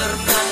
terbang